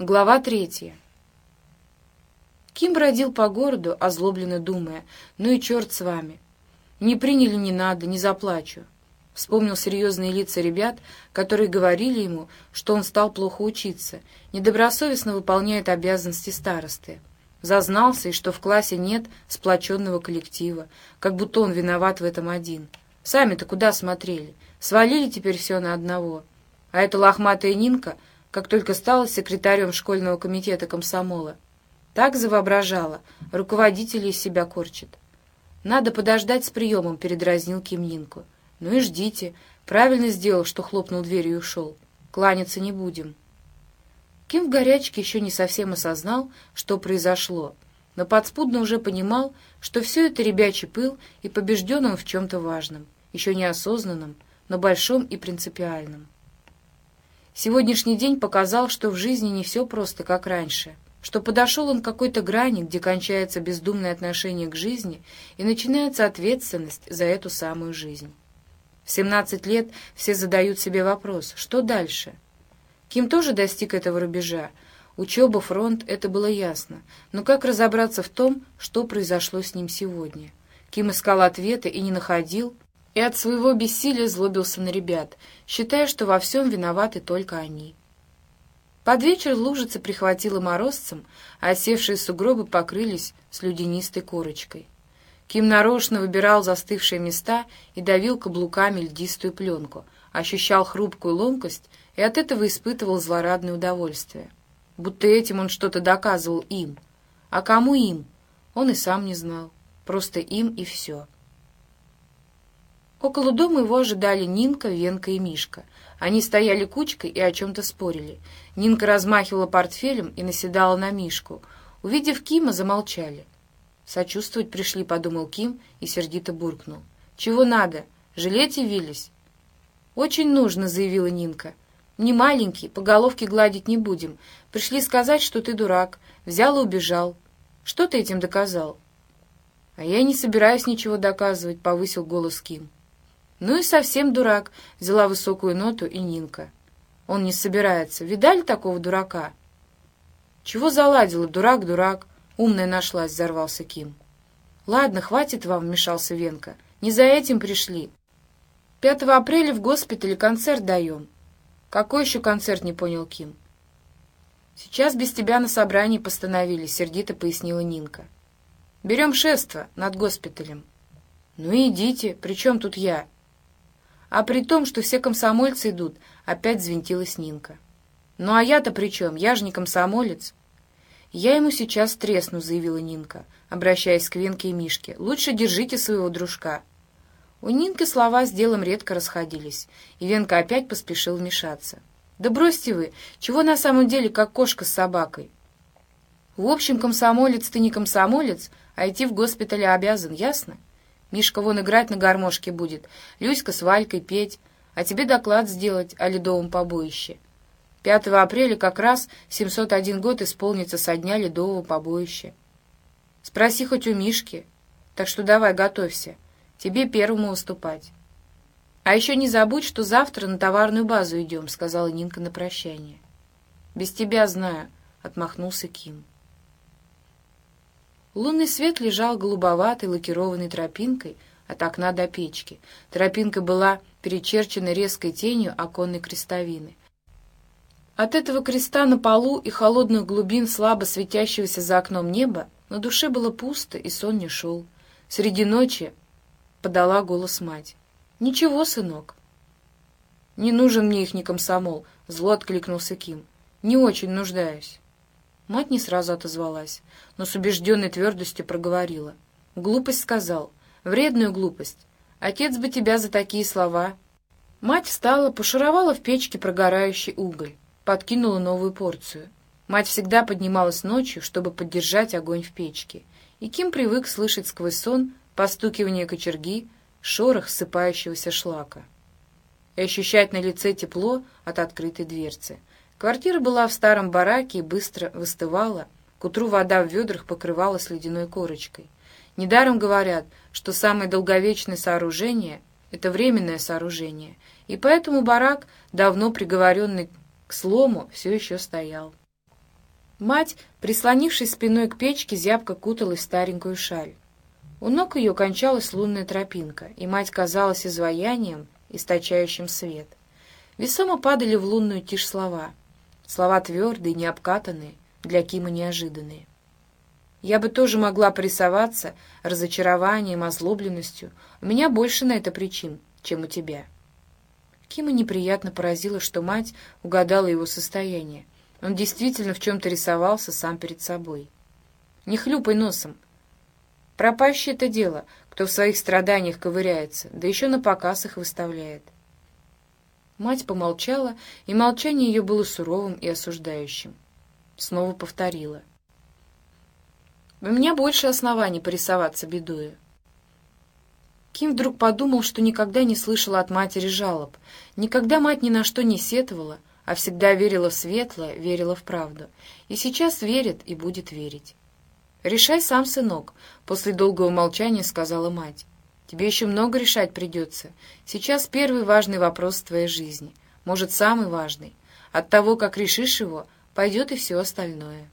Глава третья. Ким бродил по городу, озлобленно думая, «Ну и черт с вами! Не приняли не надо, не заплачу». Вспомнил серьезные лица ребят, которые говорили ему, что он стал плохо учиться, недобросовестно выполняет обязанности старосты. Зазнался, и что в классе нет сплоченного коллектива, как будто он виноват в этом один. Сами-то куда смотрели? Свалили теперь все на одного. А эта лохматая Нинка — как только стала секретарем школьного комитета комсомола. Так завоображала, руководителей из себя корчит. «Надо подождать с приемом», — передразнил Кимнинку. «Ну и ждите. Правильно сделал, что хлопнул дверью и ушел. Кланяться не будем». Ким в горячке еще не совсем осознал, что произошло, но подспудно уже понимал, что все это ребячий пыл и побежден он в чем-то важном, еще неосознанном, но большом и принципиальном. Сегодняшний день показал, что в жизни не все просто, как раньше, что подошел он к какой-то грани, где кончается бездумное отношение к жизни и начинается ответственность за эту самую жизнь. В 17 лет все задают себе вопрос, что дальше? Ким тоже достиг этого рубежа. Учеба, фронт — это было ясно. Но как разобраться в том, что произошло с ним сегодня? Ким искал ответы и не находил, и от своего бессилия злобился на ребят, считая, что во всем виноваты только они. Под вечер лужица прихватила морозцем, а осевшие сугробы покрылись слюдянистой корочкой. Ким нарочно выбирал застывшие места и давил каблуками льдистую пленку, ощущал хрупкую ломкость и от этого испытывал злорадное удовольствие. Будто этим он что-то доказывал им. А кому им? Он и сам не знал. Просто им и все. Около дома его ожидали Нинка, Венка и Мишка. Они стояли кучкой и о чем-то спорили. Нинка размахивала портфелем и наседала на Мишку. Увидев Кима, замолчали. «Сочувствовать пришли», — подумал Ким и сердито буркнул. «Чего надо? Жалеть явились?» «Очень нужно», — заявила Нинка. «Не маленький, по головке гладить не будем. Пришли сказать, что ты дурак. Взял и убежал. Что ты этим доказал?» «А я не собираюсь ничего доказывать», — повысил голос Ким. «Ну и совсем дурак», — взяла высокую ноту и Нинка. «Он не собирается. Видали такого дурака?» «Чего заладила? Дурак, дурак!» Умная нашлась, взорвался Ким. «Ладно, хватит вам», — вмешался Венка. «Не за этим пришли. 5 апреля в госпитале концерт даем». «Какой еще концерт?» — не понял Ким. «Сейчас без тебя на собрании постановили», — сердито пояснила Нинка. «Берем шество над госпиталем». «Ну идите, при чем тут я?» А при том, что все комсомольцы идут, опять взвинтилась Нинка. «Ну а я-то при чем? Я же не комсомолец». «Я ему сейчас тресну», — заявила Нинка, обращаясь к Венке и Мишке. «Лучше держите своего дружка». У Нинки слова с делом редко расходились, и Венка опять поспешил вмешаться. «Да бросьте вы! Чего на самом деле, как кошка с собакой?» «В общем, комсомолец ты не комсомолец, а идти в госпитале обязан, ясно?» Мишка вон играть на гармошке будет, Люська с Валькой петь, а тебе доклад сделать о ледовом побоище. 5 апреля как раз 701 год исполнится со дня ледового побоища. Спроси хоть у Мишки. Так что давай, готовься. Тебе первому выступать. А еще не забудь, что завтра на товарную базу идем, сказала Нинка на прощание. Без тебя знаю, отмахнулся Ким. Лунный свет лежал голубоватой лакированной тропинкой от окна до печки. Тропинка была перечерчена резкой тенью оконной крестовины. От этого креста на полу и холодных глубин слабо светящегося за окном неба на душе было пусто, и сон не шел. Среди ночи подала голос мать. «Ничего, сынок». «Не нужен мне их ни комсомол», — зло откликнулся Ким. «Не очень нуждаюсь». Мать не сразу отозвалась, но с убежденной твердостью проговорила. «Глупость сказал. Вредную глупость. Отец бы тебя за такие слова...» Мать встала, пошуровала в печке прогорающий уголь, подкинула новую порцию. Мать всегда поднималась ночью, чтобы поддержать огонь в печке, и Ким привык слышать сквозь сон постукивание кочерги, шорох ссыпающегося шлака и ощущать на лице тепло от открытой дверцы — Квартира была в старом бараке и быстро выстывала. К утру вода в ведрах покрывалась ледяной корочкой. Недаром говорят, что самое долговечное сооружение — это временное сооружение, и поэтому барак, давно приговоренный к слому, все еще стоял. Мать, прислонившись спиной к печке, зябко куталась в старенькую шаль. У ног ее кончалась лунная тропинка, и мать казалась изваянием, источающим свет. Весомо падали в лунную тишь слова. Слова твердые, необкатанные, для Кима неожиданные. Я бы тоже могла прессоваться разочарованием, озлобленностью. У меня больше на это причин, чем у тебя. Кима неприятно поразило, что мать угадала его состояние. Он действительно в чем-то рисовался сам перед собой. «Не хлюпай носом. Пропащее это дело, кто в своих страданиях ковыряется, да еще на показ их выставляет». Мать помолчала, и молчание ее было суровым и осуждающим. Снова повторила — у меня больше оснований порисоваться бедою. Ким вдруг подумал, что никогда не слышала от матери жалоб. Никогда мать ни на что не сетовала, а всегда верила в светлое, верила в правду. И сейчас верит и будет верить. «Решай сам, сынок», — после долгого молчания сказала мать. «Тебе еще много решать придется. Сейчас первый важный вопрос в твоей жизни. Может, самый важный. От того, как решишь его, пойдет и все остальное».